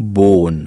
bone